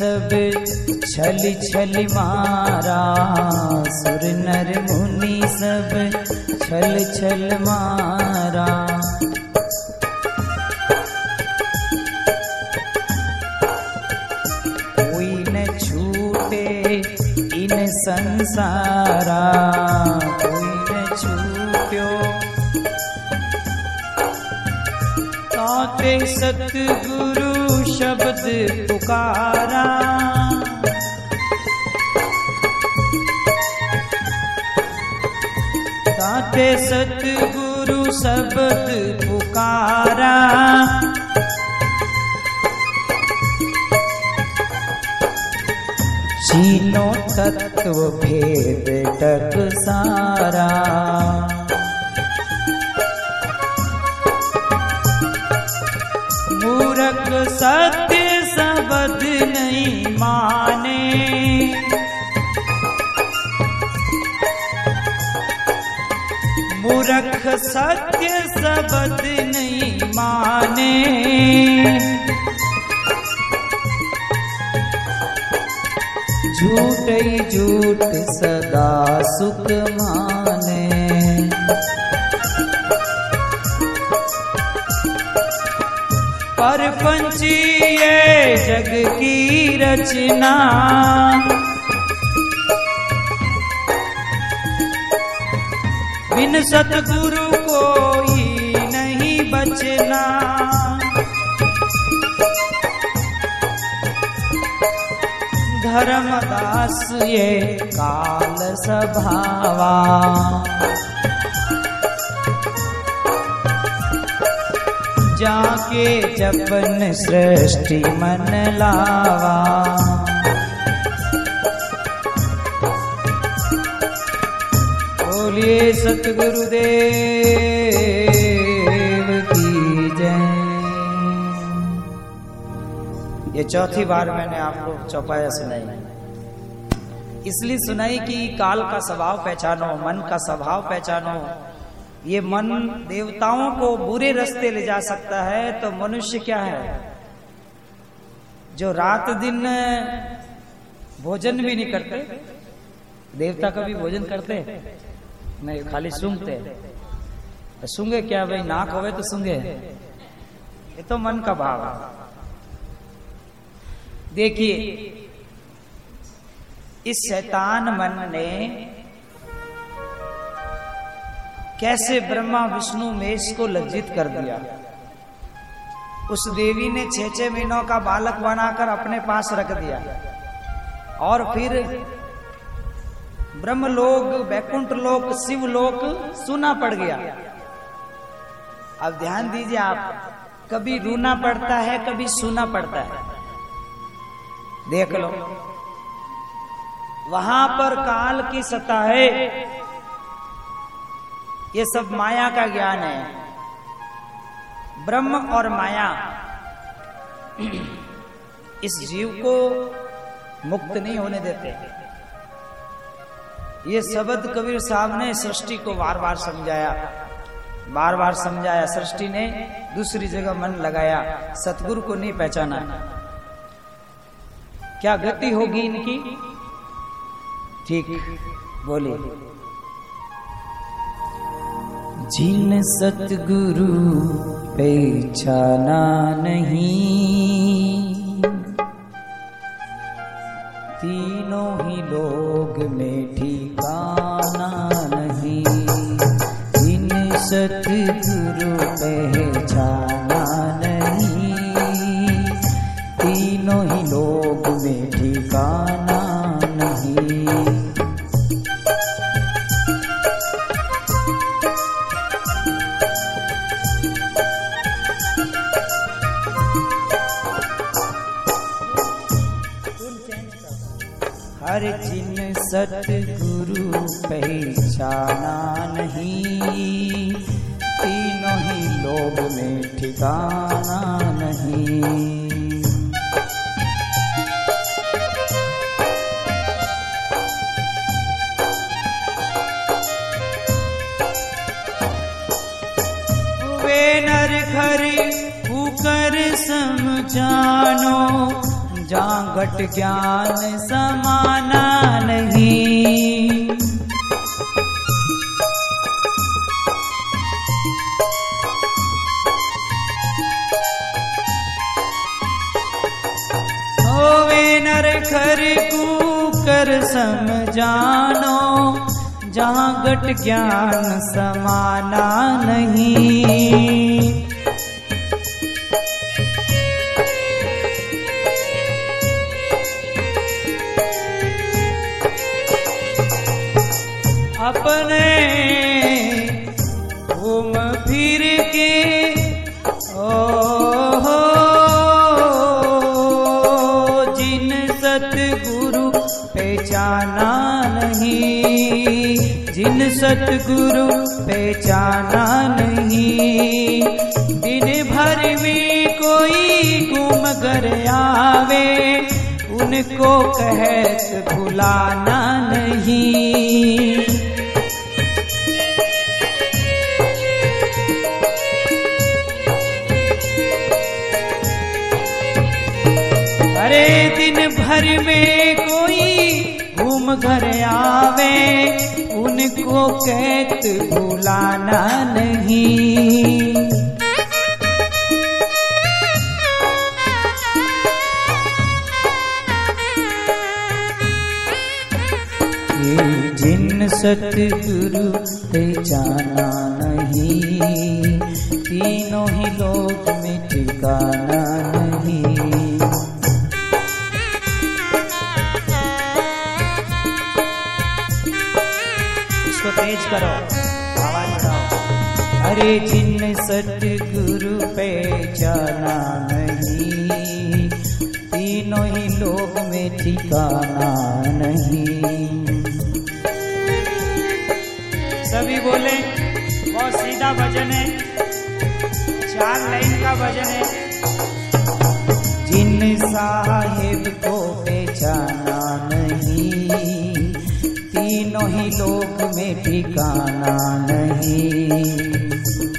सब छल छल मारा। सुर नर मुनि सब छल छल मारा। कोई न छूटे इन संसारा। कोई न छूट्यो ताते सतगुरु शब्द पुकारा। ताते सतगुरु शब्द पुकारा। चीनो तत्व भेद टक सारा सत्य शब्द नहीं माने। मूरख सत्य शब्द नहीं माने। झूठ ही झूठ सदा सुख माने पर पंछी ये जग की रचना। बिन सतगुरु कोई नहीं बचना। धर्मदास ये काल सभावा। जाके जपन सृष्टि मन लावा। बोलिए सतगुरुदेव की जय। ये चौथी बार मैंने आपको चौपाया सुनाई। इसलिए सुनाई कि काल का स्वभाव पहचानो, मन का स्वभाव पहचानो ये मन देवताओं को बुरे रास्ते ले जा सकता है तो मनुष्य क्या है? जो रात दिन भोजन भी नहीं करते, देवता कभी भोजन करते? नहीं, खाली सूंघते। सूंघे क्या भाई? नाक होवे तो सूंघे। ये तो मन का भाव है। देखिए, इस शैतान मन ने कैसे ब्रह्मा विष्णु मेष को लज्जित कर दिया? उस देवी ने छह छह महीनों का बालक बनाकर अपने पास रख दिया। और फिर ब्रह्म लोक वैकुंठ लोक शिव लोक सुना पड़ गया। अब ध्यान दीजिए आप, कभी रूना पड़ता है, कभी सुना पड़ता है। देख लो। वहाँ पर काल की सतह है। ये सब माया का ज्ञान है। ब्रह्म और माया इस जीव को मुक्त नहीं होने देते। ये शब्द कबीर साहब ने सृष्टि को बार बार समझाया। बार बार समझाया, सृष्टि ने दूसरी जगह मन लगाया, सतगुरु को नहीं पहचाना। क्या गति होगी इनकी? ठीक, बोलिए। जिन सतगुरु पहचाना नहीं हर जिन सतगुरु पहचाना नहीं, तीनों ही लोग में ठिकाना नहीं। नर खर समझानो जागट ज्ञान समाना समझानो जहाँ गट ज्ञान समाना नहीं घूम फिर के ओ हो जिन सतगुरु पहचाना नहीं, जिन सतगुरु पहचाना नहीं, दिन भर में कोई घूम कर आवे, उनको कहत भुलाना नहीं। भर में कोई घूम घर आवे, उनको कहत भुलाना नहीं। जिन सतगुरु जाना नहीं, तीनों ही लोग में ठिकाना नहीं। तेज करो। अरे जिन सतगुरु पहचाना नहीं। तीनों ही लोग में ठिकाना नहीं। सभी बोले, बहुत सीधा भजन है। चार लाइन का भजन है। जिन साहेब को पहचाना नहीं। ही लोक में ठिकाना नहीं।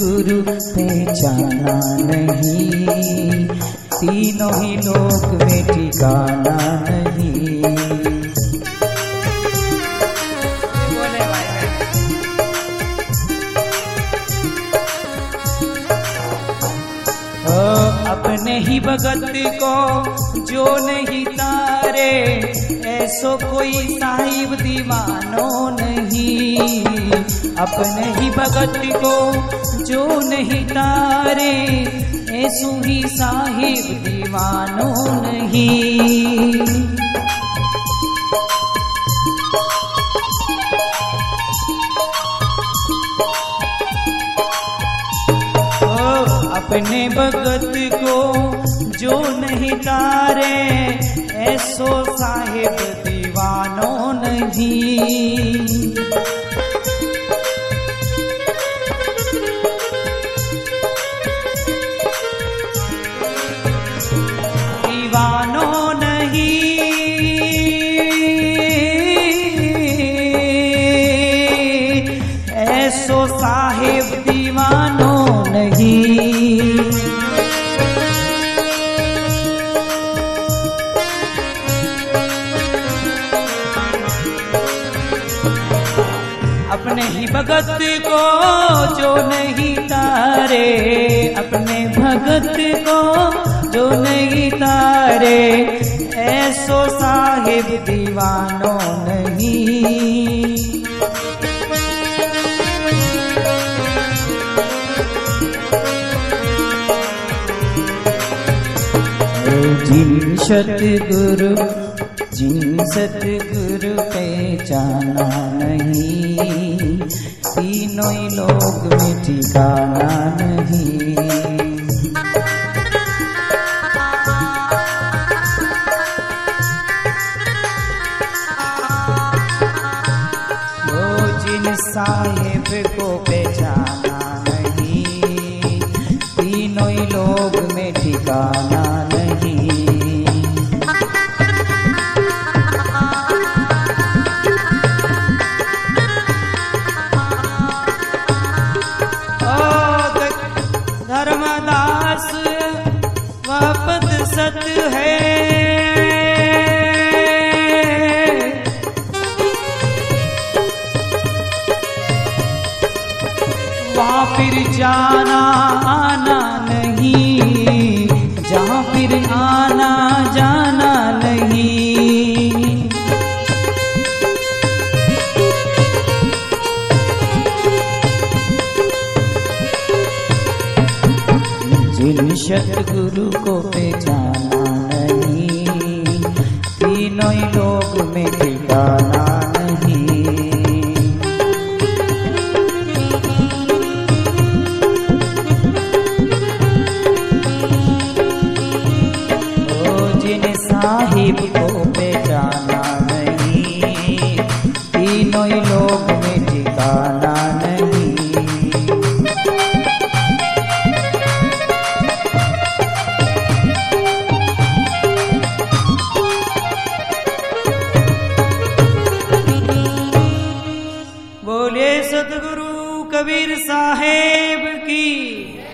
सतगुरु पहचाना नहीं। तीनों ही लोग में ठिकाना नहीं। अपने ही भगत को जो नहीं तारे ऐसो कोई साहिब दीवानो नहीं। अपने ही भगत को जो नहीं तारे, ऐसो ही साहिब दीवानो नहीं। अपने भगत को जो नहीं तारे ऐसो साहिब दीवानों नहीं। भगत को जो नहीं तारे, अपने भगत को जो नहीं तारे, ऐसो साहिब दीवानों नहीं। जिन सतगुरु जिन सतगुरु पहचाना नहीं, तीनों ही लोग में ठिकाना नहीं। साहेब को पहचाना नहीं, तीनों ही लोग में ठिकाना नहीं वहाँ फिर जाना आना नहीं। जहाँ फिर आना जाना नहीं। जिन सतगुरु को पहचाना